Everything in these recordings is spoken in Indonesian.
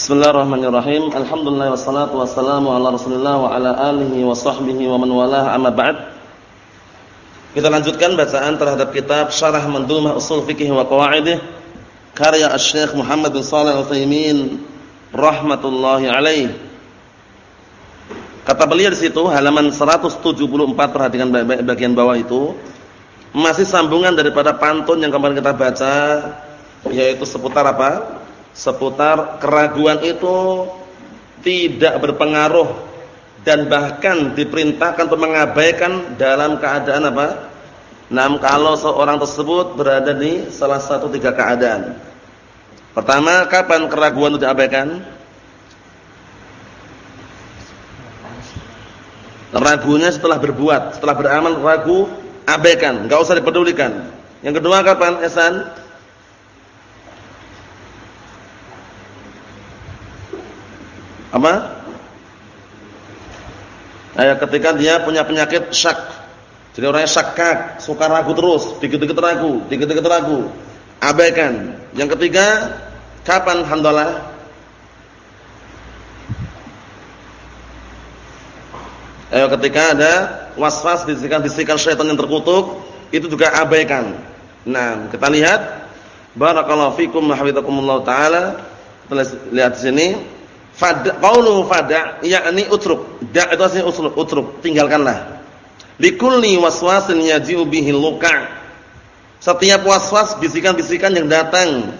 Bismillahirrahmanirrahim. Alhamdulillah wassalatu wassalamu ala Rasulillah wa ala alihi wa sahbihi wa man walah amma ba'd. Kita lanjutkan bacaan terhadap kitab Syarah Mandhumah Ushul Fiqh wa Qawaidih karya Asy-Syaikh Muhammad bin Shalih Al-Utsaimin rahmatullahi alaih. Kata beliau di situ halaman 174 perhatikan bagian bawah itu masih sambungan daripada pantun yang kemarin kita baca yaitu seputar apa? Seputar keraguan itu tidak berpengaruh dan bahkan diperintahkan untuk mengabaikan dalam keadaan apa? Nam kalau seorang tersebut berada di salah satu tiga keadaan. Pertama, kapan keraguan itu diabaikan? Ragunya setelah berbuat, setelah beramal ragu, abaikan, enggak usah dipedulikan. Yang kedua kapan, Esan? Apa? Ayat ketika dia punya penyakit syak. Jadi orangnya syakak, suka ragu terus, dikit-dikit ragu, dikit-dikit ragu. Abaikan. Yang ketiga, kapan handalah? Ayo ketika ada waswas bisikan-bisikan syaitan yang terkutuk, itu juga abaikan. Nah, kita lihat barakallahu fikum wa hafizakumullah taala. Kita lihat sini Fada qaulu fada yakni utruk. Da itu artinya utruk, utruk, tinggalkanlah. Likulli waswasin yaji'u bihi luka. Setiap waswas bisikan-bisikan yang datang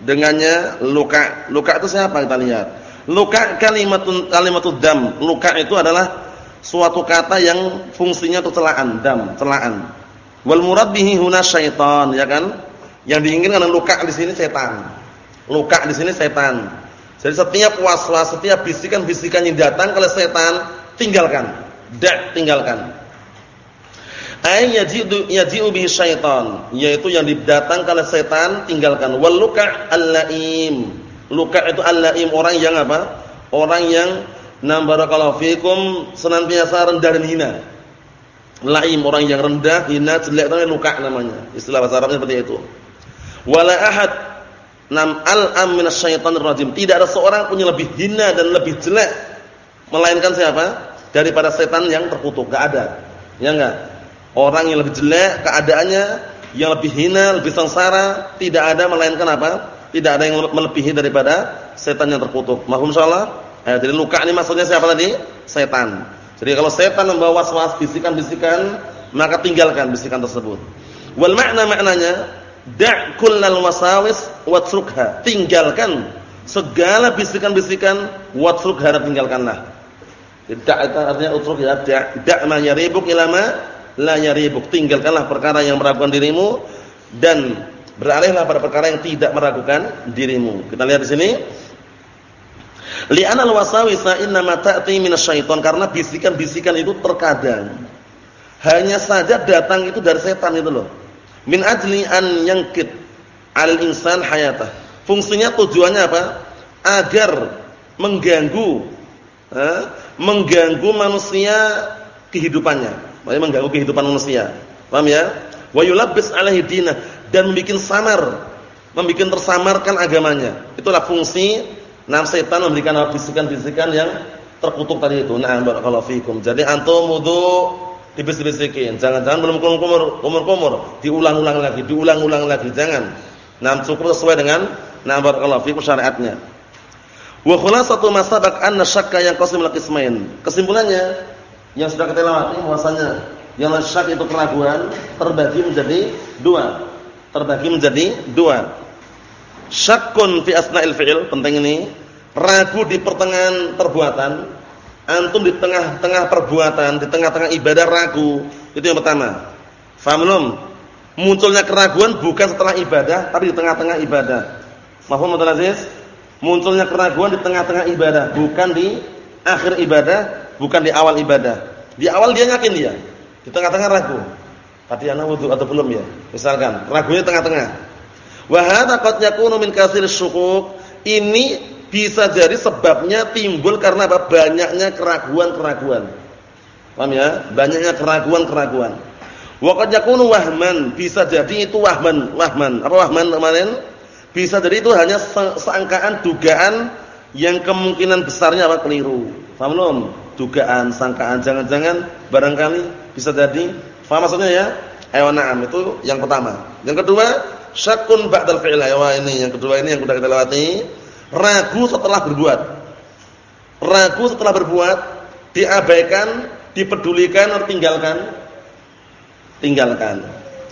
dengannya luka. Luka itu siapa kita lihat? Luka kalimatun kalimatud dam. Luka itu adalah suatu kata yang fungsinya itu celaan, dam, celaan. Wal murad bihi huna syaitan, ya kan? Yang diinginkan luka di sini setan. Luka di sini setan. Jadi setiap waswas, setiap bisikan-bisikan yang datang oleh setan, tinggalkan. Dak, tinggalkan. Ay yaji'u yaji'u bihi syaitan, yaitu yang didatangkan oleh setan, tinggalkan. Wal luka al-laim. Luka itu al-laim, orang yang apa? Orang yang nam barakallahu fikum senantiasa rendah dan hina. Laim orang yang rendah, hina, jelek itu luka namanya. Istilah bahasa Arabnya seperti itu. Wala ahad Nam al-am minasyaitonir rajim. Tidak ada seorang pun yang lebih hina dan lebih jelek melainkan siapa? Daripada setan yang terkutuk. Enggak ada. Ya enggak? Orang yang lebih jelek keadaannya, yang lebih hina, lebih sengsara, tidak ada melainkan apa? Tidak ada yang melebihi daripada setan yang terkutuk. Mahum insyaallah? Eh, jadi luka ini maksudnya siapa tadi? Setan. Jadi kalau setan membawa was-was bisikan-bisikan, maka tinggalkan bisikan tersebut. Wal makna maknanya Da' kullal wasawis watrukha. Tinggalkan segala bisikan-bisikan watrukha tinggalkanlah. Da' itu artinya utruk ya. Da' da' ma yaribuk ila ma la yaribuk. Tinggalkanlah perkara yang meragukan dirimu dan beralihlah pada perkara yang tidak meragukan dirimu. Kita lihat di sini. Li'anal wasawisa innama ta'ti minasyaiton karena bisikan-bisikan itu terkadang hanya saja datang itu dari setan itu loh min ajli an yangkit al insan hayatah. Fungsinya tujuannya apa? Agar mengganggu eh, mengganggu manusia kehidupannya. Maksudnya mengganggu kehidupan manusia. Paham ya? Wa yulabbis alaihi dinah dan membuat samar, membuat tersamarkan agamanya. Itulah fungsi nam setan memberikan bisikan-bisikan yang terkutuk tadi itu. Nah, barakallahu fikum. Jadi antum wudu dibisik-bisikin. Jangan-jangan belum kumur-kumur, kumur-kumur, diulang-ulang lagi, diulang-ulang lagi, jangan. Nah, cukup sesuai dengan nah barakallahu fikum syariatnya. Wa khulasatu ma sabaq anna syakka yang qasimul qismain. Kesimpulannya yang sudah kita lewati bahwasanya yang syak itu keraguan terbagi menjadi dua. Terbagi menjadi dua. Syakkun fi asna'il fi'il, penting ini. Ragu di pertengahan perbuatan Antum di tengah-tengah perbuatan, di tengah-tengah ibadah ragu. Itu yang pertama. Faham belum? Munculnya keraguan bukan setelah ibadah, tapi di tengah-tengah ibadah. Mahfum Aziz? Munculnya keraguan di tengah-tengah ibadah, bukan di akhir ibadah, bukan di awal ibadah. Di awal dia yakin dia, di tengah-tengah ragu. Tadi ana wudu atau belum ya? Misalkan, ragunya tengah-tengah. Wa hadza qad min kasir syukuk. Ini bisa jadi sebabnya timbul karena apa? Banyaknya keraguan-keraguan. Paham ya? Banyaknya keraguan-keraguan. Wa qad yakunu wahman, bisa jadi itu wahman, wahman. Apa wahman kemarin? Bisa jadi itu hanya seangkaan dugaan yang kemungkinan besarnya apa keliru. Paham belum? Dugaan, sangkaan, jangan-jangan barangkali bisa jadi. Paham maksudnya ya? Ayo na'am itu yang pertama. Yang kedua, syakun ba'dal fi'il. Wah ini yang kedua ini yang sudah kita lewati. Ragu setelah berbuat. Ragu setelah berbuat diabaikan, dipedulikan atau tinggalkan? Tinggalkan.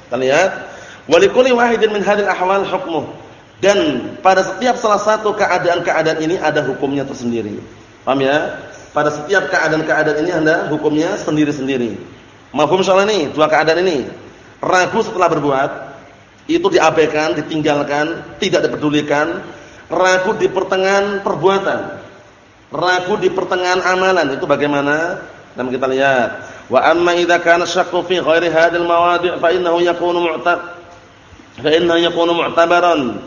Kita lihat, walikuli wahidin min hadil ahwal hukmuh. Dan pada setiap salah satu keadaan-keadaan ini ada hukumnya tersendiri. Paham ya? Pada setiap keadaan-keadaan ini ada hukumnya sendiri-sendiri. Mafhum soal ini, dua keadaan ini. Ragu setelah berbuat, itu diabaikan, ditinggalkan, tidak dipedulikan. Ragu di pertengahan perbuatan ragu di pertengahan amalan itu bagaimana? Dan kita lihat. Wa amma idza kana syakku fi ghairi hadhil mawadi' fa innahu yakunu mu'tab fa innahu yakunu mu'tabaran.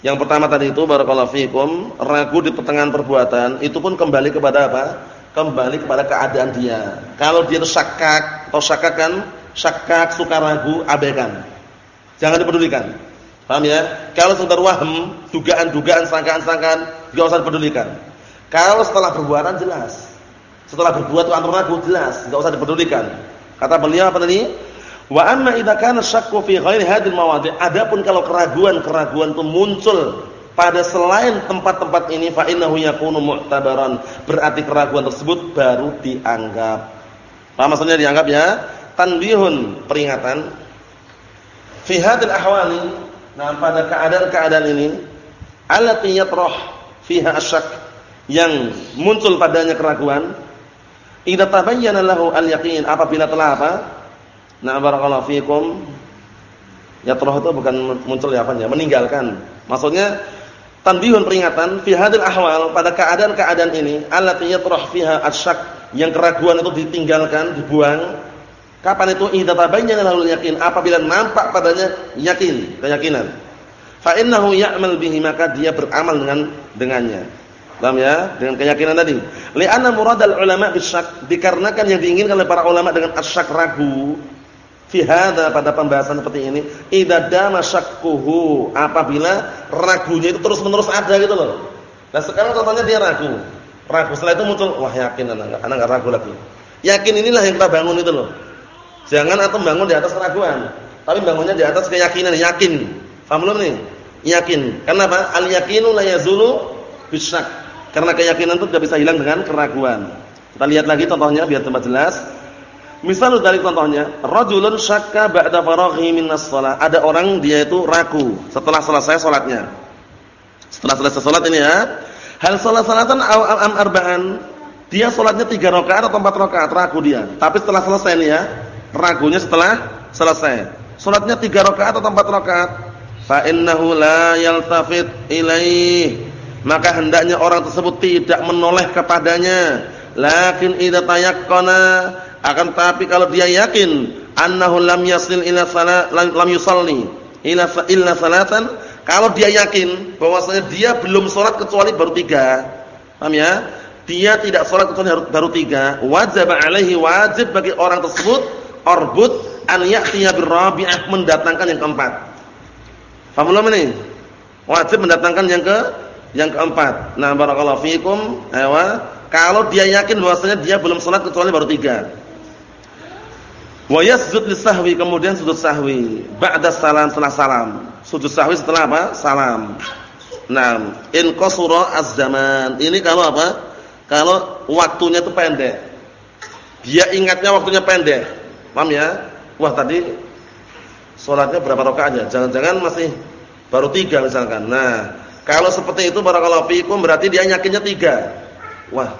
Yang pertama tadi itu barakallahu fikum, ragu di pertengahan perbuatan itu pun kembali kepada apa? Kembali kepada keadaan dia. Kalau dia itu syakak atau syakakan, syakak suka ragu, abaikan. Jangan dipedulikan. Paham ya? Kalau sekedar waham, dugaan-dugaan, sangkaan-sangkaan, enggak usah dipedulikan. Kalau setelah perbuatan jelas. Setelah berbuat itu antara ragu jelas, enggak usah dipedulikan. Kata beliau apa tadi? Wa amma idza kana syakku fi ghairi hadhihi mawadi', adapun kalau keraguan-keraguan itu muncul pada selain tempat-tempat ini fa innahu yakunu mu'tabaran, berarti keraguan tersebut baru dianggap. Apa maksudnya dianggap ya? Tanbihun, peringatan. Fi hadhil ahwali, nah pada keadaan-keadaan ini allati yatrah fiha asyak yang muncul padanya keraguan idza tabayyana lahu al-yaqin apabila telah apa? Na barakallahu fikum yatrah itu bukan muncul ya apa ya meninggalkan. Maksudnya tanbihun peringatan fi hadil ahwal pada keadaan-keadaan ini allati yatrah fiha asyak yang keraguan itu ditinggalkan dibuang kapan itu idza tabayyana lahu al-yaqin apabila nampak padanya yakin keyakinan fa innahu ya'mal bihi maka dia beramal dengan dengannya Paham ya? Dengan keyakinan tadi. Li'anna muradal ulama bisyak dikarenakan yang diinginkan oleh para ulama dengan asyak ragu fi hadza pada pembahasan seperti ini, idza dama syakkuhu apabila ragunya itu terus-menerus ada gitu loh. Nah, sekarang contohnya dia ragu. Ragu setelah itu muncul, wah yakin anak anak enggak ragu lagi. Yakin inilah yang kita bangun itu loh. Jangan atau bangun di atas keraguan, tapi bangunnya di atas keyakinan, yakin. Paham belum nih? Yakin. Kenapa? Al yakinu la yazulu bisyak. Karena keyakinan itu tidak bisa hilang dengan keraguan. Kita lihat lagi contohnya biar tambah jelas. Misal dari contohnya, rajulun syakka ba'da faraghi minas shalah. Ada orang dia itu ragu setelah selesai salatnya. Setelah selesai salat ini ya, hal salat salatan aw am arba'an. Dia salatnya 3 rakaat atau 4 rakaat, ragu dia. Tapi setelah selesai ini ya, ragunya setelah selesai. Salatnya 3 rakaat atau 4 rakaat. Fa innahu la yaltafit ilaihi maka hendaknya orang tersebut tidak menoleh kepadanya. Lakin idza tayaqqana. Akan tapi kalau dia yakin annahu lam yasil ila salat lam yusalli ila illa salatan kalau dia yakin bahwasanya dia belum salat kecuali baru tiga. Paham ya? Dia tidak salat kecuali baru tiga. Wajib alaihi wajib bagi orang tersebut orbut an ya'tiya birrabi'ah mendatangkan yang keempat paham belum ini wajib mendatangkan yang ke yang keempat, nah barakallahu fikum, ayo, kalau dia yakin bahwasanya dia belum salat kecuali baru tiga. Wa yasjud lisahwi, kemudian sujud sahwi ba'da salam setelah salam. Sujud sahwi setelah apa? Salam. Nah, in qasura az-zaman. Ini kalau apa? Kalau waktunya itu pendek. Dia ingatnya waktunya pendek. Paham ya? Wah, tadi salatnya berapa rakaat aja? Jangan-jangan masih baru tiga misalkan. Nah, kalau seperti itu barakallahu fiikum berarti dia yakinnya tiga. Wah,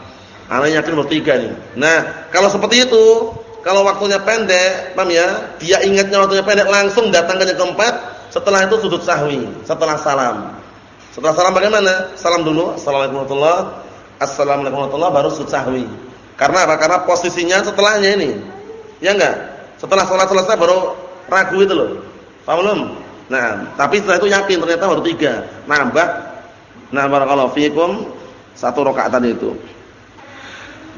anak yakin tiga nih. Nah, kalau seperti itu, kalau waktunya pendek, paham ya? Dia ingatnya waktunya pendek langsung datang ke keempat, setelah itu sudut sahwi, setelah salam. Setelah salam bagaimana? Salam dulu, assalamualaikum warahmatullahi Assalamualaikum warahmatullahi baru sudut sahwi. Karena apa? Karena posisinya setelahnya ini. Ya enggak? Setelah salat selesai baru ragu itu loh. Paham belum? Nah, tapi setelah itu yakin ternyata baru tiga. Nambah. Nah, barakallahu fikum satu rakaat tadi itu.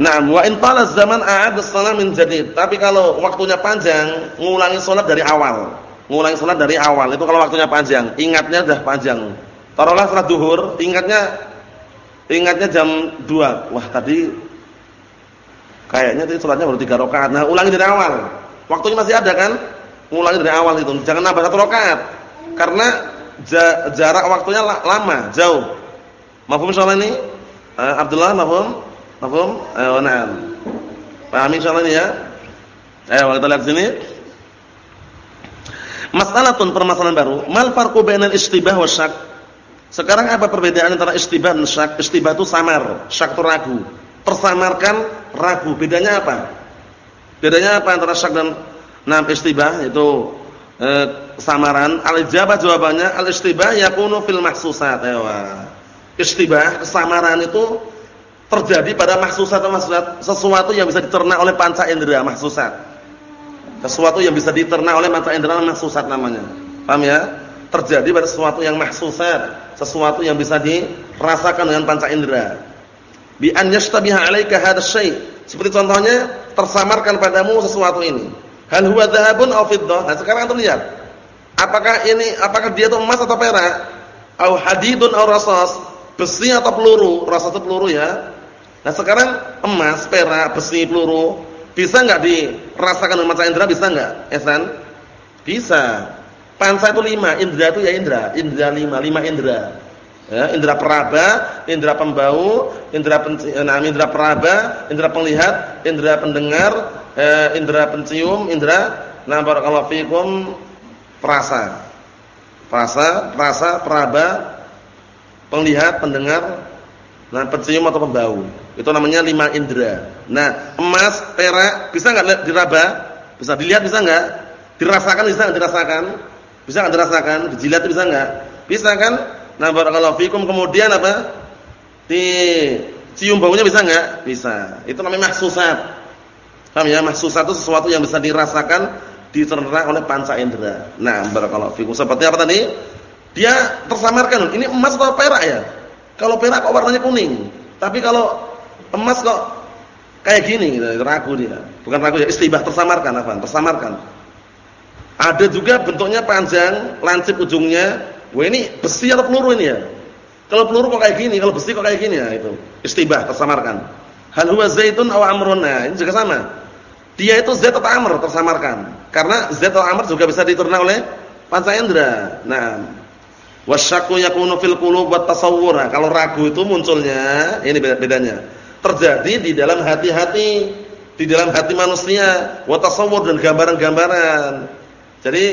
Nah, wa in zaman a'ad as-salam min jadid. Tapi kalau waktunya panjang, ngulangi salat dari awal. Ngulangi salat dari awal. Itu kalau waktunya panjang, ingatnya sudah panjang. Taruhlah salat duhur, ingatnya ingatnya jam 2. Wah, tadi kayaknya tadi salatnya baru 3 rakaat. Nah, ulangi dari awal. Waktunya masih ada kan? Ulangi dari awal itu. Jangan nambah satu rakaat. Karena jarak waktunya lama, jauh. Mafhum insyaallah ini? Uh, Abdullah mafhum? Mafhum? Ayo, na'am. Pahami insyaallah ini ya? Ayo kita lihat sini. Masalatun permasalahan baru. Mal farqu bainal istibah wa syak? Sekarang apa perbedaan antara istibah dan syak? Istibah itu samar, syak itu ragu. Tersamarkan ragu. Bedanya apa? Bedanya apa antara syak dan nam istibah itu eh, samaran? Al-ijabah jawabannya al-istibah yakunu fil mahsusat. Ayo. Istibah kesamaran itu terjadi pada mahsusat mahsusat sesuatu yang bisa dicerna oleh panca indera mahsusat sesuatu yang bisa diterna oleh mata indera mahsusat namanya. Paham ya? Terjadi pada sesuatu yang mahsusat, sesuatu yang bisa dirasakan dengan panca indera. Bi an yashtabiha 'alaika hadzal. Seperti contohnya tersamarkan padamu sesuatu ini. Hal huwa dhahabun aw fiddah? Nah, sekarang antum lihat. Apakah ini apakah dia itu emas atau perak? Au hadidun aw rasas? Besi atau peluru? Rasas itu peluru ya. Nah, sekarang emas, perak, besi, peluru bisa nggak dirasakan dengan mata indera bisa nggak? Ehsan? Bisa. Pansa itu lima, indera itu ya indera, indera lima, lima indera. Ya, indera peraba, indera pembau, indera pencium, nah, indera peraba, indera penglihat, indera pendengar, eh, indera pencium, indera nah barakallahu fikum perasa. Perasa, perasa, peraba, penglihat, pendengar, nah pencium atau pembau. Itu namanya lima indera. Nah, emas, perak bisa enggak diraba? Bisa dilihat bisa enggak? Dirasakan bisa enggak dirasakan? Bisa enggak dirasakan? Dijilat bisa enggak? Bisa kan? Nah, barakallahu fikum kemudian apa? Di cium baunya bisa enggak? Bisa. Itu namanya mahsusat. Paham ya? Mahsusat itu sesuatu yang bisa dirasakan, dicerna oleh panca indera. Nah, barakallahu fikum. Seperti apa tadi? Dia tersamarkan. Ini emas atau perak ya? Kalau perak kok warnanya kuning. Tapi kalau emas kok kayak gini gitu, ragu dia. Bukan ragu ya, istibah tersamarkan apa? Tersamarkan. Ada juga bentuknya panjang, lancip ujungnya. Wah ini besi atau peluru ini ya? Kalau peluru kok kayak gini, kalau besi kok kayak gini ya itu. Istibah tersamarkan. Hal huwa zaitun aw amrun. Nah, ini juga sama. Dia itu zat atau amr tersamarkan. Karena zat atau amr juga bisa diterna oleh panca indera. Nah, wasyakku yakunu fil qulub wat tasawwur. Nah, kalau ragu itu munculnya, ini bedanya terjadi di dalam hati-hati, di dalam hati manusia, wa tasawwur dan gambaran-gambaran. Jadi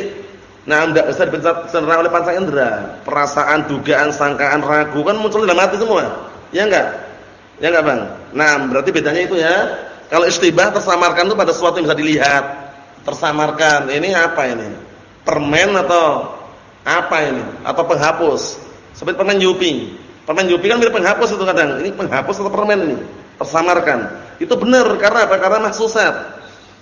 nah enggak bisa dicerna oleh panca indera. Perasaan, dugaan, sangkaan, ragu kan muncul dalam hati semua. Ya enggak? Ya enggak, Bang? Nah, berarti bedanya itu ya. Kalau istibah tersamarkan itu pada sesuatu yang bisa dilihat. Tersamarkan. Ini apa ini? Permen atau apa ini? Atau penghapus. Seperti permen Yupi. Permen Yupi kan mirip penghapus itu kadang. Ini penghapus atau permen ini? tersamarkan. Itu benar karena apa? Karena mahsusat.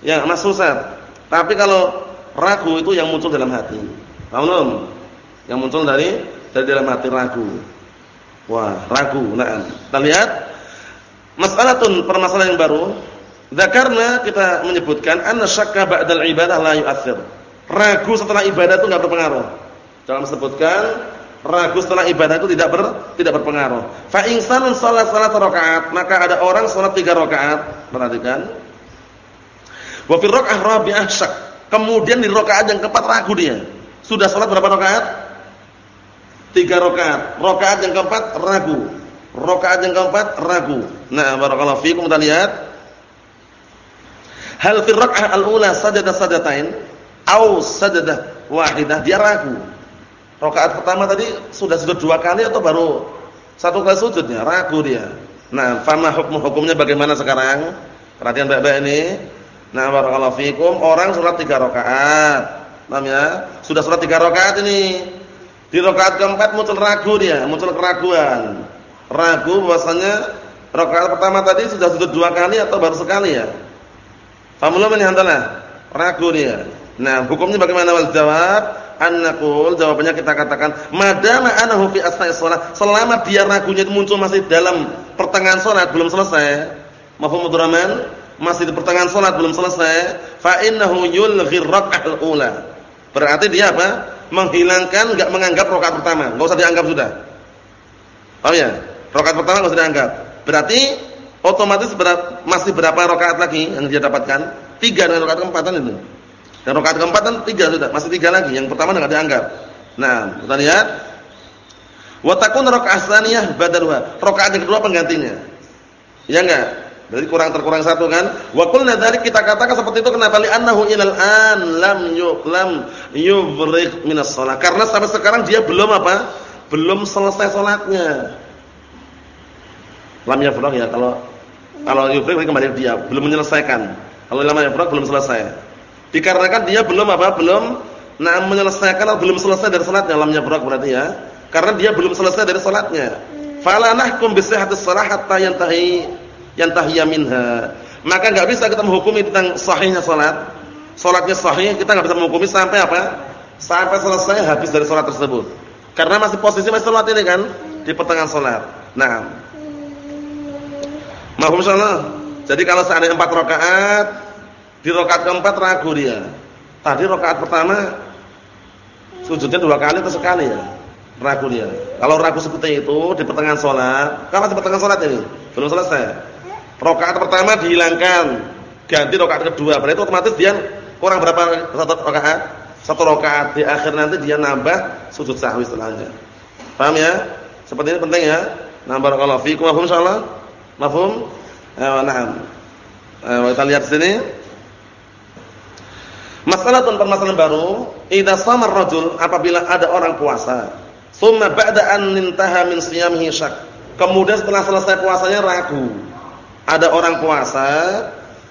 Ya, mahsusat. Tapi kalau ragu itu yang muncul dalam hati. Paham Yang muncul dari dari dalam hati ragu. Wah, ragu. Nah, kita lihat masalatun permasalahan yang baru. Dzakarna kita menyebutkan anna syakka ba'dal ibadah la yu'athir. Ragu setelah ibadah itu enggak berpengaruh. Dalam sebutkan ragu setelah ibadah itu tidak ber, tidak berpengaruh. Fa insanun shalat salat rakaat, maka ada orang salat tiga rakaat. Perhatikan. Wa fi raka'ah rabi'ah. Kemudian di rakaat yang keempat ragu dia. Sudah salat berapa rakaat? Tiga rakaat. Rakaat yang keempat ragu. Rakaat yang keempat ragu. Nah, barakallahu fiikum kita lihat. Hal fi raka'ah al-ula sajadah sajatain au sajadah wahidah? Dia ragu Rakaat pertama tadi sudah sujud dua kali atau baru satu kali sujudnya? Ragu dia. Nah, fama hukum hukumnya bagaimana sekarang? Perhatian baik-baik ini. Nah, barakallahu fikum, orang salat tiga rakaat. Paham ya? Sudah salat tiga rakaat ini. Di rakaat keempat muncul ragu dia, muncul keraguan. Ragu bahwasanya rakaat pertama tadi sudah sujud dua kali atau baru sekali ya? Paham belum ini? Ragu dia. Nah, hukumnya bagaimana wal jawab? An-naqul jawabannya kita katakan madama anahu fi asna'is shalah selama dia ragunya itu muncul masih dalam pertengahan salat belum selesai mafhum Abdurrahman masih di pertengahan salat belum selesai fa innahu yulghir rak'ah ula berarti dia apa menghilangkan enggak menganggap rakaat pertama enggak usah dianggap sudah paham ya Rakaat pertama enggak usah dianggap. Berarti otomatis berat, masih berapa rakaat lagi yang dia dapatkan? Tiga dengan rakaat keempat itu. Dan rakaat keempat kan tiga sudah, masih tiga lagi. Yang pertama enggak dianggap. Nah, kita lihat. Wa takun rakaat tsaniyah badaluha. Rakaat yang kedua penggantinya. Ya enggak? Berarti kurang terkurang satu kan? Wa qulna dzalik kita katakan seperti itu kenapa? Li annahu ilal an lam yuqlam yubrik minas shalah. Karena sampai sekarang dia belum apa? Belum selesai salatnya. Lam yafraq ya kalau kalau yubrik kembali dia belum menyelesaikan. Kalau lam yafraq belum selesai. Dikarenakan dia belum apa? Belum nah menyelesaikan atau belum selesai dari salatnya lam yafraq berarti ya. Karena dia belum selesai dari salatnya. Fala nahkum bi sihhatis shalah hatta yantahi yang minha. Maka enggak bisa kita menghukumi tentang sahihnya salat. Salatnya sahih, kita enggak bisa menghukumi sampai apa? Sampai selesai habis dari salat tersebut. Karena masih posisi masih salat ini kan di pertengahan salat. Nah. Mahum salah. Jadi kalau seandainya 4 rakaat, di rakaat keempat ragu dia. Tadi rakaat pertama sujudnya dua kali atau sekali ya? Ragu dia. Kalau ragu seperti itu di pertengahan salat, kan masih pertengahan salat ini, belum selesai. Rakaat pertama dihilangkan, ganti rakaat kedua. Berarti otomatis dia kurang berapa satu rakaat? Satu rakaat di akhir nanti dia nambah sujud sahwi setelahnya. Paham ya? Seperti ini penting ya. Nah, barakallahu fiikum. Mafhum insyaallah? Mafhum? Eh. Eh, kita lihat sini. Masalah tentang permasalahan baru, idza samar rajul apabila ada orang puasa, summa ba'da an intaha min siyamihi syak. Kemudian setelah selesai puasanya ragu ada orang puasa,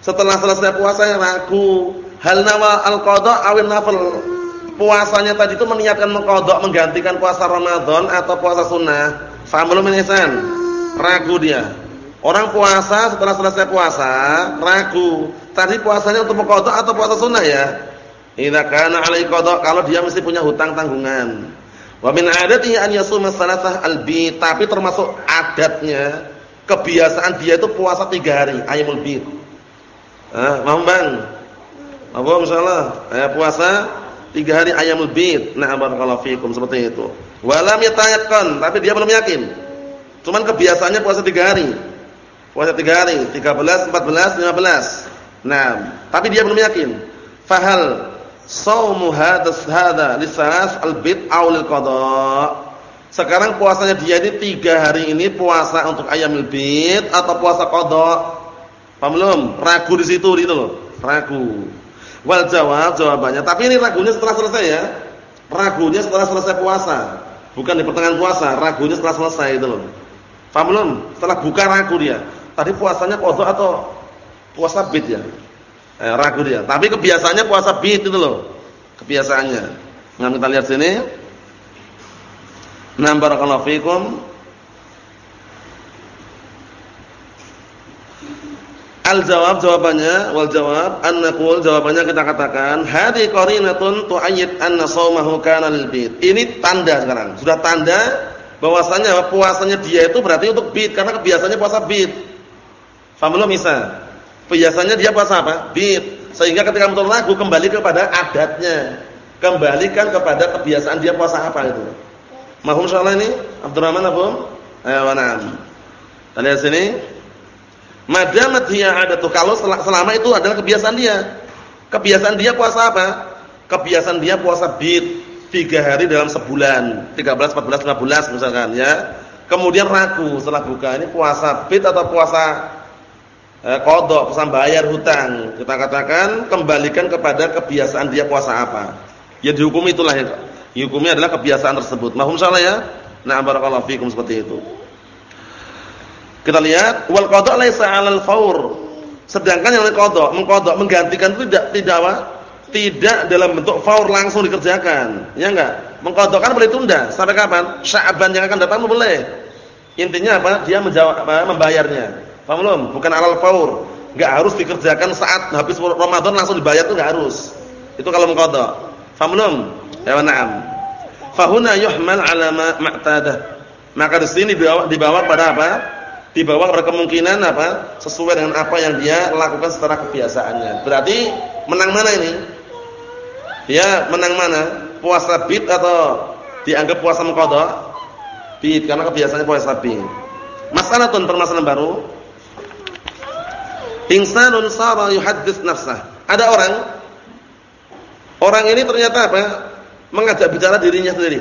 setelah selesai puasanya ragu, hal nawa al-qada awin nafal. Puasanya tadi itu meniatkan mengqada menggantikan puasa Ramadan atau puasa sunnah. Faham belum ini Ragu dia. Orang puasa setelah selesai puasa, ragu. Tadi puasanya untuk mengqada atau puasa sunnah ya? Idza kana 'alai qada kalau dia mesti punya hutang tanggungan. Wa min 'adatihi an yasuma salasah albi, tapi termasuk adatnya kebiasaan dia itu puasa tiga hari ayamul bid. Ah, mau bang? Apa masalah? Eh, puasa tiga hari ayamul bid. Nah, barakallahu fikum seperti itu. Walam yatayaqqan, tapi dia belum yakin. Cuman kebiasaannya puasa tiga hari. Puasa tiga hari, 13, 14, 15. Nah, tapi dia belum yakin. Fahal saumu hadas hada lisanas al-bid aw lil? Sekarang puasanya dia ini tiga hari ini puasa untuk ayam bid atau puasa kodok? Paham belum? Ragu di situ gitu loh. Ragu. Wal jawab jawabannya. Tapi ini ragunya setelah selesai ya. Ragunya setelah selesai puasa. Bukan di pertengahan puasa. Ragunya setelah selesai itu loh. Paham belum? Setelah buka ragu dia. Tadi puasanya kodok atau puasa bid ya? Eh, ragu dia. Tapi kebiasaannya puasa bid itu loh. Kebiasaannya. Nah kita lihat sini. Nah, barakallahu fikum. Al-jawab jawabannya wal jawab an naqul jawabannya kita katakan hadi qarinatun tu'ayyid anna shaumahu kana lil bid. Ini tanda sekarang. Sudah tanda bahwasanya puasanya dia itu berarti untuk bid karena kebiasaannya puasa bid. Faham belum Isa? Biasanya dia puasa apa? Bid. Sehingga ketika ragu kembali kepada adatnya. Kembalikan kepada kebiasaan dia puasa apa itu. Mahum insyaallah ini Abdurrahman apa? Ayo na'am. Kita lihat sini. Madamat hiya adatu kalau selama itu adalah kebiasaan dia. Kebiasaan dia puasa apa? Kebiasaan dia puasa bid tiga hari dalam sebulan, 13, 14, 15 misalkan ya. Kemudian ragu setelah buka ini puasa bid atau puasa eh, kodok, puasa bayar hutang. Kita katakan kembalikan kepada kebiasaan dia puasa apa. Ya dihukum itulah ya. Hukumnya adalah kebiasaan tersebut. Mahum salah ya? Nah, barakallahu fikum seperti itu. Kita lihat wal qada' laisa 'alal faur. Sedangkan yang qada', mengqada' menggantikan itu tidak tidak apa? Tidak dalam bentuk faur langsung dikerjakan. Ya enggak? Mengqada' kan boleh tunda sampai kapan? Sya'ban yang akan datang boleh. Intinya apa? Dia menjawab apa? membayarnya. Paham belum? Bukan 'alal faur. Enggak harus dikerjakan saat habis Ramadan langsung dibayar itu enggak harus. Itu kalau mengqada'. Paham belum? Ya na'am. Fahuna yuhmal 'ala ma'tadah. Maka di sini dibawa, dibawa pada apa? Dibawa pada kemungkinan apa? Sesuai dengan apa yang dia lakukan secara kebiasaannya. Berarti menang mana ini? Ya, menang mana? Puasa bid atau dianggap puasa mengqada? Bid karena kebiasaannya puasa bid. Masalah tuan permasalahan baru. Insanun sara yuhaddits nafsah. Ada orang orang ini ternyata apa? Mengajak bicara dirinya sendiri.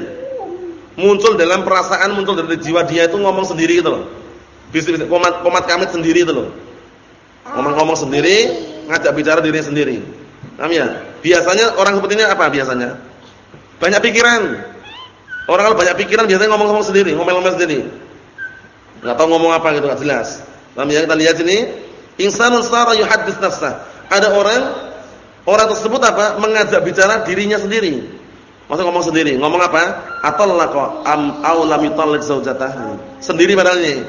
Muncul dalam perasaan, muncul dari jiwa dia itu ngomong sendiri gitu loh. Bisik komat komat kamit sendiri itu loh. Ngomong-ngomong sendiri, ngajak bicara dirinya sendiri. Paham ya? Biasanya orang seperti ini apa biasanya? Banyak pikiran. Orang kalau banyak pikiran biasanya ngomong-ngomong sendiri, ngomel-ngomel sendiri. Enggak tahu ngomong apa gitu, enggak jelas. Paham ya? Kita lihat sini, insanun sara yuhaddits nafsah. Ada orang orang tersebut apa? Mengajak bicara dirinya sendiri. Masa ngomong sendiri, ngomong apa? Atallaqa am aw lam yutalliq. Sendiri padahal ini.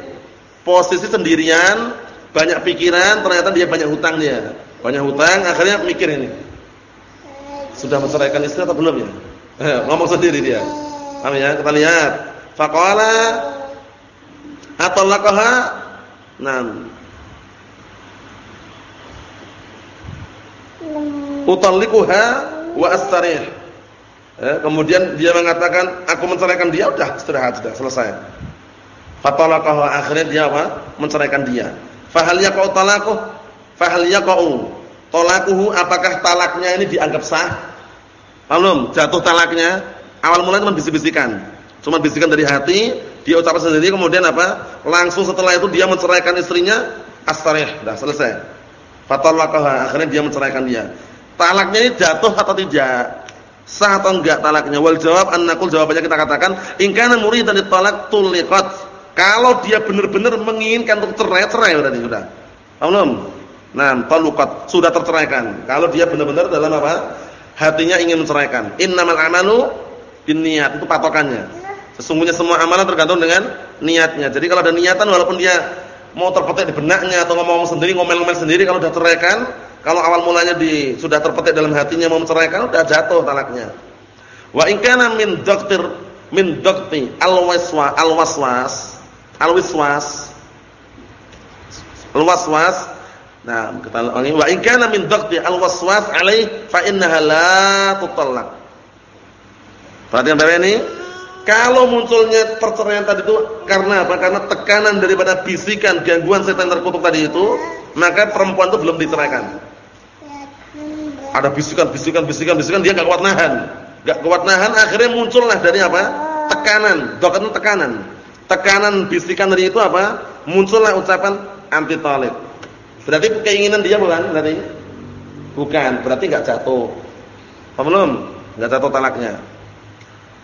Posisi sendirian, banyak pikiran, ternyata dia banyak hutang dia. Banyak hutang, akhirnya mikir ini. Sudah menceraikan istri atau belum ya? Eh, ngomong sendiri dia. Paham ya? Kita lihat. Faqala atallaqaha. Naam. Utalliquha wa astarih. Eh, kemudian dia mengatakan aku menceraikan dia udah istirahat sudah selesai. Fatalaqaha akhirnya dia apa? Menceraikan dia. Fahal yaqau talaquh? Fahal yaqau talaquhu apakah talaknya ini dianggap sah? Belum, jatuh talaknya awal mulanya cuma bisik-bisikan. Cuma bisikan dari hati, dia ucapkan sendiri kemudian apa? Langsung setelah itu dia menceraikan istrinya, astarih, dah selesai. Fatalaqaha, akhirnya dia menceraikan dia. Talaknya ini jatuh atau tidak? Sah atau enggak talaknya? Wal jawab annaqul jawabannya kita katakan, in kana muridan talak tuliqat. Kalau dia benar-benar menginginkan untuk cerai, cerai berarti sudah. Belum? Nah, taluqat sudah terceraikan. Kalau dia benar-benar dalam apa? Hatinya ingin menceraikan. Innamal amalu niat itu patokannya. Sesungguhnya semua amalan tergantung dengan niatnya. Jadi kalau ada niatan walaupun dia mau terpetik di benaknya atau ngomong sendiri, ngomel-ngomel sendiri kalau sudah ceraikan, kalau awal mulanya di sudah terpetik dalam hatinya mau menceraikan, sudah jatuh talaknya. Wa in kana min dokter min dokti al-waswa al-waswas al-waswas al-waswas nah kita ulangi wa in kana min dokti al-waswas alaih fa innaha la tutallaq Perhatian Bapak ini, kalau munculnya perceraian tadi itu karena apa? Karena tekanan daripada bisikan gangguan setan terkutuk tadi itu, maka perempuan itu belum diceraikan. Ada bisikan, bisikan, bisikan, bisikan dia enggak kuat nahan. Enggak kuat nahan akhirnya muncullah dari apa? Tekanan, dokter tekanan. Tekanan bisikan dari itu apa? Muncullah ucapan anti talib. Berarti keinginan dia bukan berarti? Bukan, berarti enggak jatuh. Paham belum? Enggak jatuh talaknya.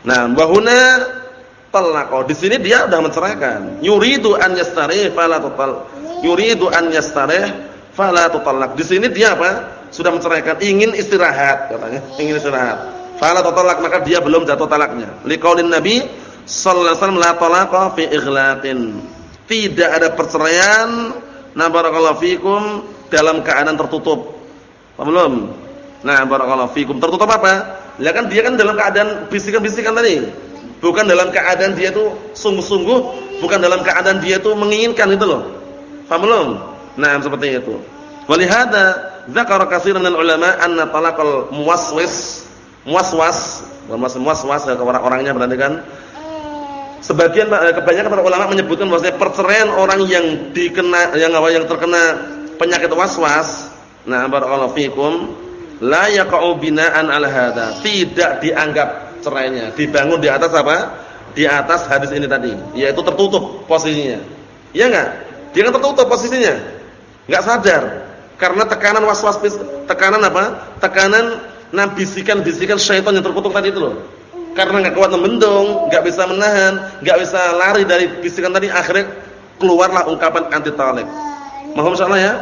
Nah, wahuna talaqo. Di sini dia sudah menceraikan. Yuridu an yastarih fala tutal. Yuridu an yastarih fala tutallaq. Di sini dia apa? Sudah menceraikan, ingin istirahat katanya, ingin istirahat. Fala tutallaq maka dia belum jatuh talaknya. Liqaulin Nabi sallallahu alaihi wasallam la fi. Tidak ada perceraian na barakallahu fikum dalam keadaan tertutup. Paham belum? Nah, barakallahu fikum. Tertutup apa? Ya kan dia kan dalam keadaan bisikan-bisikan tadi. Bukan dalam keadaan dia itu sungguh-sungguh, bukan dalam keadaan dia itu menginginkan itu loh. Paham belum? Nah, seperti itu. Walihada dzakara katsiran minal ulama anna talaqal muwaswis muwaswas, muwaswas muwaswas ya orang-orangnya berarti kan sebagian kebanyakan para ulama menyebutkan bahwasanya perceraian orang yang dikena yang apa yang terkena penyakit waswas nah barakallahu fikum la yaqa'u bina'an 'ala hadza. Tidak dianggap cerainya, dibangun di atas apa? Di atas hadis ini tadi, yaitu tertutup posisinya. Iya enggak? Dia kan tertutup posisinya. Enggak sadar. Karena tekanan waswas tekanan apa? Tekanan nah bisikan-bisikan syaitan yang terkutuk tadi itu loh. Karena enggak kuat membendung, enggak bisa menahan, enggak bisa lari dari bisikan tadi, akhirnya keluarlah ungkapan anti talib. Mohon insyaallah ya.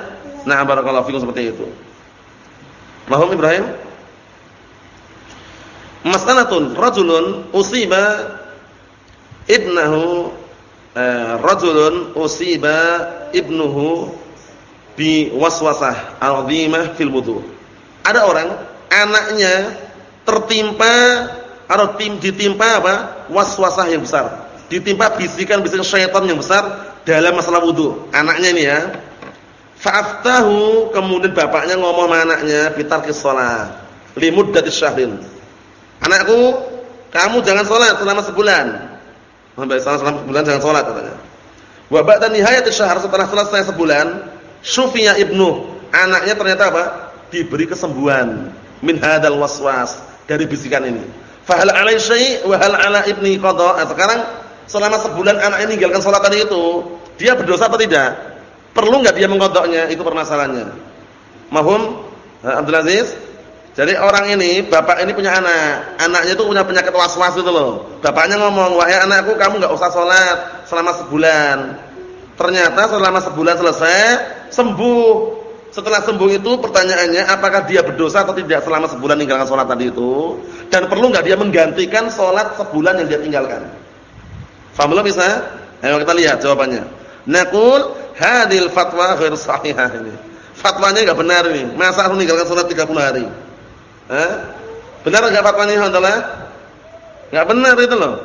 Nah, barakallahu fikum seperti itu. Mahum Ibrahim? Mas'alatun rajulun usiba ibnahu eh, rajulun usiba ibnuhu bi waswasah 'azimah fil wudu. Ada orang anaknya tertimpa atau tim ditimpa apa? waswasah yang besar. Ditimpa bisikan-bisikan syaitan yang besar dalam masalah wudu. Anaknya ini ya. Fa'aftahu kemudian bapaknya ngomong sama anaknya bitarkis shalah limuddatis syahrin. Anakku, kamu jangan salat selama sebulan. Sampai selama sebulan jangan salat katanya. Wa ba'da nihayati syahr setelah selesai sebulan, Sufya ibnu, anaknya ternyata apa? Diberi kesembuhan min hadal waswas dari bisikan ini. Fa hal 'alai syai' wa hal 'ala ibni? Nah, sekarang selama sebulan anaknya meninggalkan salat tadi itu, dia berdosa atau tidak? Perlu enggak dia mengkodoknya? Itu permasalahannya. Mahum Abdul Aziz? Jadi orang ini, bapak ini punya anak. Anaknya itu punya penyakit was-was itu loh. Bapaknya ngomong, "Wahai anakku, kamu enggak usah sholat selama sebulan." Ternyata selama sebulan selesai, sembuh. Setelah sembuh itu pertanyaannya, apakah dia berdosa atau tidak selama sebulan meninggalkan sholat tadi itu? Dan perlu enggak dia menggantikan sholat sebulan yang dia tinggalkan? Faham bisa? Ayo kita lihat jawabannya. Naqul hadil fatwa sahihah ini. Fatwanya enggak benar ini. Masa harus meninggalkan sholat 30 hari? Eh? Benar enggak fatwanya Alhamdulillah? Enggak benar itu loh.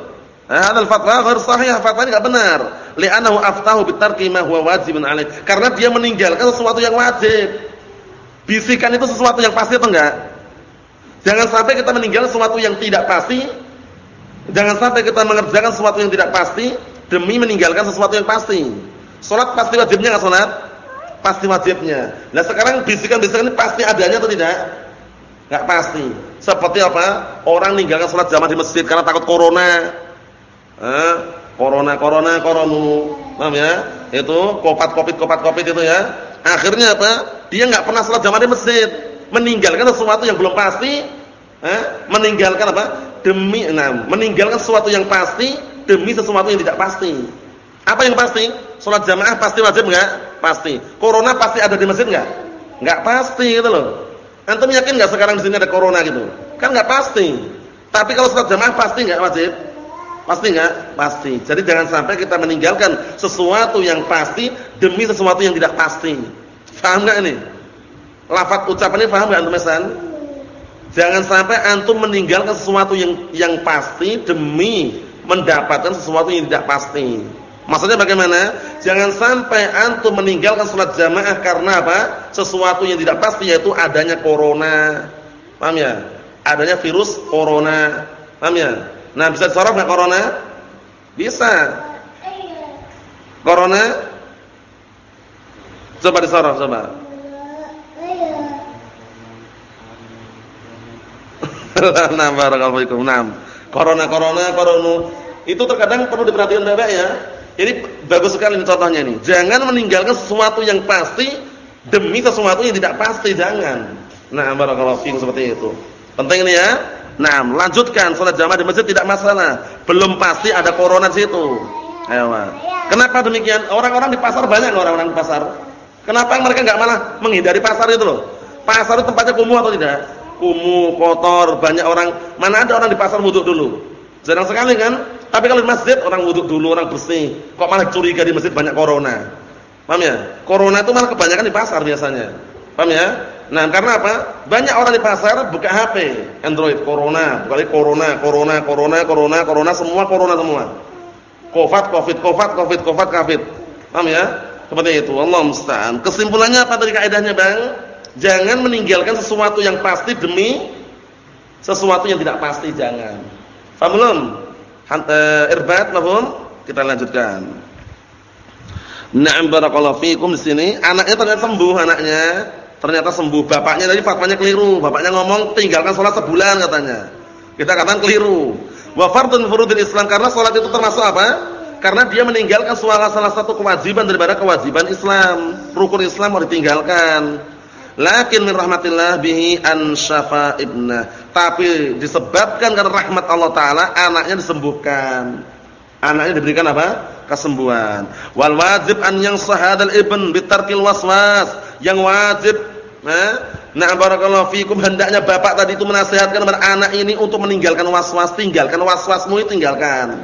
Hadal fatwa sahih, fatwanya enggak benar. Li'annahu aftahu bitarki ma huwa wajibun alaih. Karena dia meninggalkan sesuatu yang wajib. Bisikan itu sesuatu yang pasti atau enggak? Jangan sampai kita meninggalkan sesuatu yang tidak pasti. Jangan sampai kita mengerjakan sesuatu yang tidak pasti demi meninggalkan sesuatu yang pasti. Salat pasti wajibnya enggak salat? Pasti wajibnya. Nah, sekarang bisikan-bisikan ini pasti adanya atau tidak? Enggak pasti. Seperti apa? Orang meninggalkan salat jamaah di masjid karena takut corona. Eh, corona, corona, koronu. Paham ya? Itu kopat kopit kopat kopit itu ya. Akhirnya apa? Dia enggak pernah salat jamaah di masjid. Meninggalkan sesuatu yang belum pasti, eh, meninggalkan apa? Demi enam, meninggalkan sesuatu yang pasti demi sesuatu yang tidak pasti. Apa yang pasti? Salat jamaah pasti wajib enggak? Pasti. Corona pasti ada di masjid enggak? Enggak pasti gitu loh. Antum yakin nggak sekarang di sini ada corona gitu? Kan nggak pasti. Tapi kalau sholat jamaah pasti nggak wajib? Pasti nggak? Pasti. Jadi jangan sampai kita meninggalkan sesuatu yang pasti demi sesuatu yang tidak pasti. Faham nggak ini? Lafaz ucapannya faham nggak antum mesan? Jangan sampai antum meninggalkan sesuatu yang yang pasti demi mendapatkan sesuatu yang tidak pasti. Maksudnya bagaimana? Jangan sampai antum meninggalkan salat jamaah karena apa? Sesuatu yang tidak pasti yaitu adanya corona. Paham ya? Adanya virus corona. Paham ya? Nah, bisa disorot enggak corona? Bisa. Corona? Coba disorot coba. nah, barakallahu fikum. Nah, corona corona corona itu terkadang perlu diperhatikan Bapak ya ini bagus sekali contohnya ini. Jangan meninggalkan sesuatu yang pasti demi sesuatu yang tidak pasti, jangan. Nah, barakallahu fiikum seperti itu. Penting ini ya. Nah, lanjutkan salat jamaah di masjid tidak masalah. Belum pasti ada corona di situ. Ayo, Kenapa demikian? Orang-orang di pasar banyak orang-orang di pasar. Kenapa mereka enggak malah menghindari pasar itu loh? Pasar itu tempatnya kumuh atau tidak? Kumuh, kotor, banyak orang. Mana ada orang di pasar wudhu dulu? Jarang sekali kan? Tapi kalau di masjid orang wudhu dulu, orang bersih. Kok malah curiga di masjid banyak corona? Paham ya? Corona itu malah kebanyakan di pasar biasanya. Paham ya? Nah, karena apa? Banyak orang di pasar buka HP, Android, corona, buka corona, corona, corona, corona, corona, semua corona semua. Covid, Covid, Covid, Covid, Covid, Covid. Paham ya? Seperti itu. Allah musta'an. Kesimpulannya apa tadi kaidahnya, Bang? Jangan meninggalkan sesuatu yang pasti demi sesuatu yang tidak pasti, jangan. Paham belum? Eh, irbat mafhum? Kita lanjutkan. Na'am barakallahu fikum di sini anaknya ternyata sembuh anaknya. Ternyata sembuh. Bapaknya tadi fatwanya keliru. Bapaknya ngomong tinggalkan salat sebulan katanya. Kita katakan keliru. Wa fardun furudil Islam karena salat itu termasuk apa? Karena dia meninggalkan salah salah satu kewajiban daripada kewajiban Islam. Rukun Islam harus ditinggalkan. Lakin min rahmatillah bihi an syafa ibnah. Tapi disebabkan karena rahmat Allah Ta'ala anaknya disembuhkan. Anaknya diberikan apa? Kesembuhan. Wal wajib an yang sahadal ibn bitarkil waswas. Yang wajib. Eh? Nah barakallahu fikum. Hendaknya bapak tadi itu menasihatkan kepada anak ini untuk meninggalkan waswas. Tinggalkan waswasmu tinggalkan.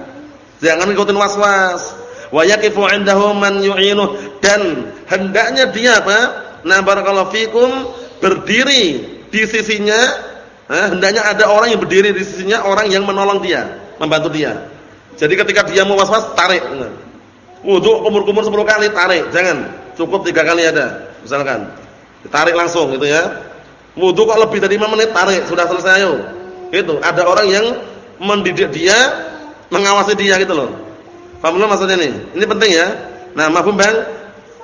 Jangan ikutin waswas. Wa yakifu indahu man yu'inuh. Dan hendaknya dia apa? Nah barakallahu fikum berdiri di sisinya eh, hendaknya ada orang yang berdiri di sisinya orang yang menolong dia, membantu dia. Jadi ketika dia mau was-was tarik. Wudu kumur-kumur 10 kali tarik, jangan. Cukup 3 kali ada. Misalkan. Tarik langsung gitu ya. Wudu kok lebih dari 5 menit tarik, sudah selesai ayo. Itu, ada orang yang mendidik dia, mengawasi dia gitu loh. Paham belum maksudnya ini? Ini penting ya. Nah, mafhum Bang?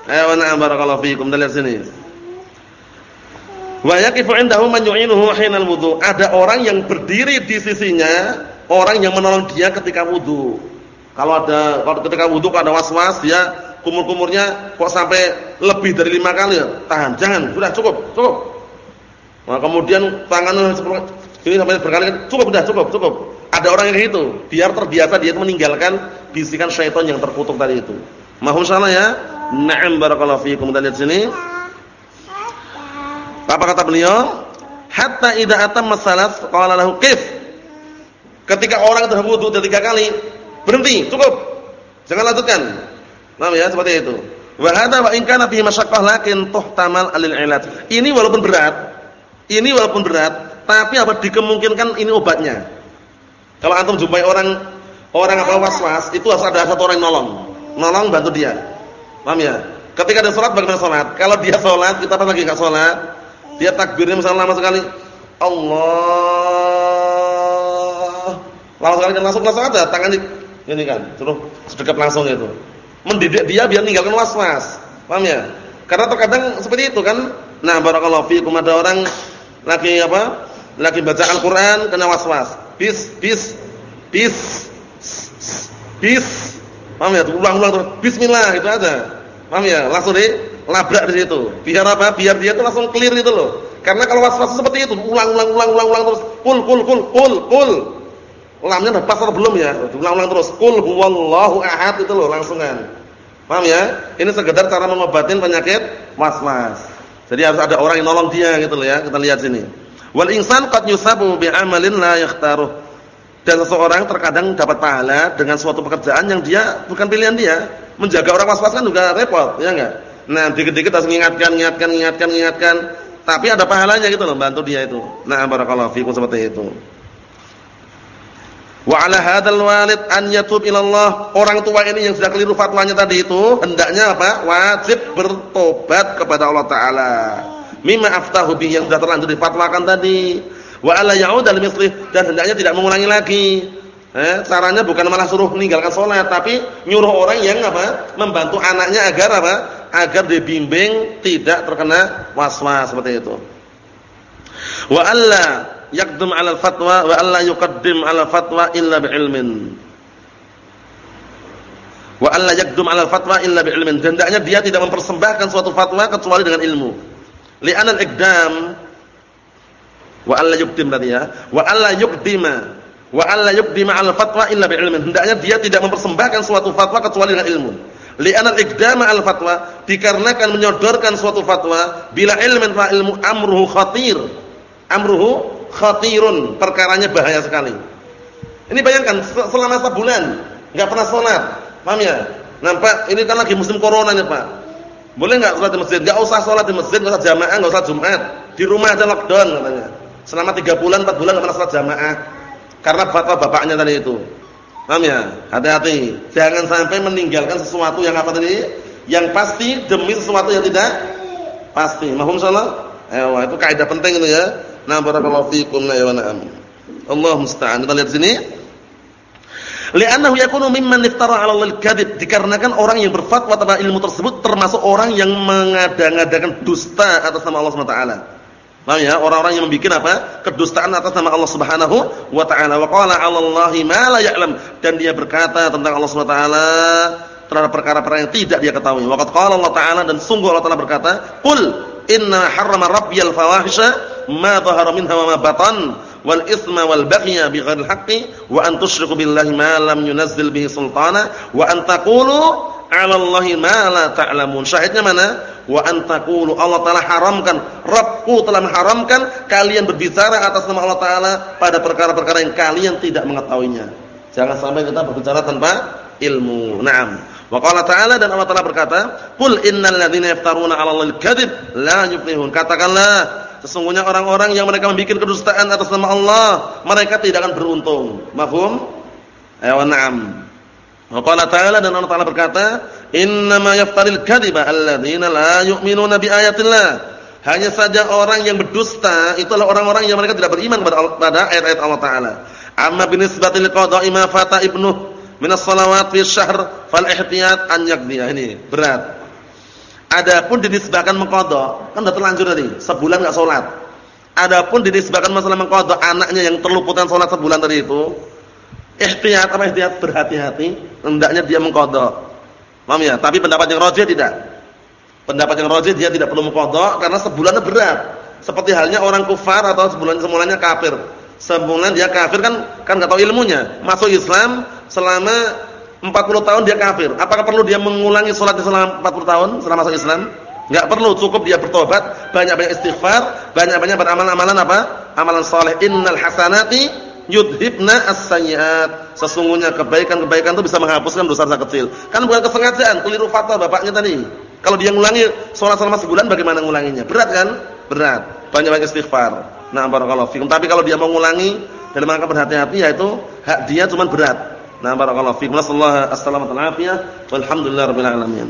Ayo na'am barakallahu fiikum. Lihat sini. Wa yaqifu 'indahu man yu'inuhu hinal wudu. Ada orang yang berdiri di sisinya, orang yang menolong dia ketika wudu. Kalau ada kalau ketika wudu ada was-was dia kumur-kumurnya kok sampai lebih dari lima kali ya, tahan, jangan, sudah cukup, cukup. Nah, kemudian tangannya ini sampai berkali-kali, cukup, sudah cukup, cukup. Ada orang yang kayak gitu, biar terbiasa dia itu meninggalkan bisikan syaitan yang terkutuk tadi itu. Mahum salah ya? Na'am barakallahu fiikum. Kita lihat sini. Apa kata beliau? Hatta idza atamma salas qala lahu qif. Ketika orang sudah wudu tiga kali, berhenti, cukup. Jangan lanjutkan. Paham ya seperti itu. Wa hadza wa in kana fihi masyaqqah lakin tuhtamal alil ilat. Ini walaupun berat, ini walaupun berat, tapi apa dikemungkinkan ini obatnya. Kalau antum jumpai orang orang apa was-was, itu harus ada satu orang yang nolong. Nolong bantu dia. Paham ya? Ketika ada sholat bagaimana sholat? Kalau dia sholat, kita pas lagi enggak sholat, dia takbirnya misalnya lama sekali. Allah. Lama sekali kan langsung langsung ada tangan ini kan, suruh sedekap langsung itu. Mendidik dia biar meninggalkan was-was. Paham ya? Karena terkadang seperti itu kan. Nah, barakallahu fiikum ada orang lagi apa? Lagi baca Al-Qur'an kena was-was. Bis, bis, bis, bis. Paham ya? Ulang-ulang terus bismillah itu aja. Paham ya? Langsung deh labrak di situ. Biar apa? Biar dia tuh langsung clear itu loh. Karena kalau was-was seperti itu, ulang-ulang ulang-ulang ulang terus kul kul kul kul kul. Lamnya udah pasar belum ya? Ulang-ulang terus kul huwallahu ahad itu loh langsungan. Paham ya? Ini sekedar cara mengobatin penyakit was-was. Jadi harus ada orang yang nolong dia gitu loh ya. Kita lihat sini. Wal insan qad yusabu amalin la yakhtaruh. Dan seseorang terkadang dapat pahala dengan suatu pekerjaan yang dia bukan pilihan dia. Menjaga orang was-was kan juga repot, ya enggak? Nah, dikit-dikit harus mengingatkan, mengingatkan, mengingatkan, mengingatkan. Tapi ada pahalanya gitu loh, bantu dia itu. Nah, barakallahu fikum seperti itu. Wa 'ala hadzal walid an yatub ila Allah. Orang tua ini yang sudah keliru fatwanya tadi itu, hendaknya apa? Wajib bertobat kepada Allah taala. Mimma aftahu bi yang sudah terlanjur difatwakan tadi. Wa alla ya'ud al dan hendaknya tidak mengulangi lagi. Eh, caranya bukan malah suruh meninggalkan sholat, tapi nyuruh orang yang apa? Membantu anaknya agar apa? Agar dibimbing tidak terkena was-was seperti itu. Wa alla yakdum 'ala fatwa wa alla yuqaddim 'ala fatwa illa bi'ilmin. Wa alla yakdum 'ala fatwa illa bi'ilmin. Hendaknya dia tidak mempersembahkan suatu fatwa kecuali dengan ilmu. Li'anal iqdam wa alla yuqdim tadi ya. Wa alla yuqdima Wa alla yuqdima 'ala fatwa illa bi'ilmin. Hendaknya dia tidak mempersembahkan suatu fatwa kecuali dengan ilmu. Li'anna al-iqdama 'ala fatwa dikarenakan menyodorkan suatu fatwa bila ilmin fa ilmu amruhu khatir. Amruhu khatirun, perkaranya bahaya sekali. Ini bayangkan selama sebulan enggak pernah salat. Paham ya? Nampak ini kan lagi musim corona nih, Pak. Boleh enggak salat di masjid? Enggak usah salat di masjid, enggak usah jamaah, enggak usah Jumat. Di rumah aja lockdown katanya. Selama 3 bulan, 4 bulan enggak pernah salat jamaah. Karena fatwa bapaknya tadi itu. Paham ya? Hati-hati. Jangan sampai meninggalkan sesuatu yang apa tadi? Yang pasti demi sesuatu yang tidak pasti. Mahum salah? Ayo, itu kaidah penting itu ya. Nah, barakallahu fiikum ya wa na'am. Allah musta'an. Kita lihat sini. Li'annahu yakunu mimman iftara 'ala Allah al-kadhib. Dikarenakan orang yang berfatwa tentang ilmu tersebut termasuk orang yang mengada-ngadakan dusta atas nama Allah Subhanahu wa taala. Paham ya? Orang-orang yang membuat apa? Kedustaan atas nama Allah Subhanahu wa taala. Wa qala 'ala Allahi ma la ya'lam dan dia berkata tentang Allah Subhanahu wa taala terhadap perkara-perkara yang tidak dia ketahui. Wa qad qala Allah taala dan sungguh Allah taala berkata, "Qul inna harrama rabbiyal fawahisha ma dhahara minha wa ma batan wal itsma wal baghya bighairil haqqi wa an tusyriku billahi ma lam yunazzil bihi sultana wa an taqulu 'ala Allahi ma la ta'lamun." Syahidnya mana? wa antakulu Allah taala haramkan Rabbku telah mengharamkan kalian berbicara atas nama Allah taala pada perkara-perkara yang kalian tidak mengetahuinya jangan sampai kita berbicara tanpa ilmu na'am wa qala ta'ala dan Allah taala berkata qul innal ladzina yaftaruna 'ala Allahi kadzib la yuflihun katakanlah sesungguhnya orang-orang yang mereka membuat kedustaan atas nama Allah mereka tidak akan beruntung mafhum ayo na'am qala ta'ala dan Allah taala berkata Innama yaftaril kadhiba alladziina la yu'minuna biayatillah. Hanya saja orang yang berdusta itulah orang-orang yang mereka tidak beriman pada ayat-ayat Allah taala. Amma binisbatil qada'i ma fata ibnu minas salawat fi syahr fal ihtiyat an yaqdiya. Ini berat. Adapun dinisbahkan mengqadha, kan sudah terlanjur tadi, sebulan enggak salat. Adapun dinisbahkan masalah mengqadha anaknya yang terluputan salat sebulan tadi itu, ihtiyat apa ihtiyat berhati-hati, hendaknya dia mengqadha. Paham ya? Tapi pendapat yang rajih tidak. Pendapat yang rajih dia tidak perlu mengqadha karena sebulannya berat. Seperti halnya orang kufar atau sebulan semulanya kafir. Sebulan dia kafir kan kan enggak tahu ilmunya. Masuk Islam selama 40 tahun dia kafir. Apakah perlu dia mengulangi salat selama 40 tahun selama masuk Islam? Enggak perlu, cukup dia bertobat, banyak-banyak istighfar, banyak-banyak beramal amalan apa? Amalan saleh. Innal hasanati yudhibna as-sayyi'at. Sesungguhnya kebaikan-kebaikan itu bisa menghapuskan dosa-dosa kecil. Kan bukan kesengajaan, keliru fatwa bapaknya tadi. Kalau dia ngulangi salat selama sebulan bagaimana ngulanginya? Berat kan? Berat. Banyak-banyak istighfar. Nah, barakallahu fikum. Tapi kalau dia mau ngulangi dalam rangka berhati-hati yaitu hak dia cuma berat. Nah, barakallahu fikum. Nasallahu alaihi wasallam. Walhamdulillahirabbil alamin.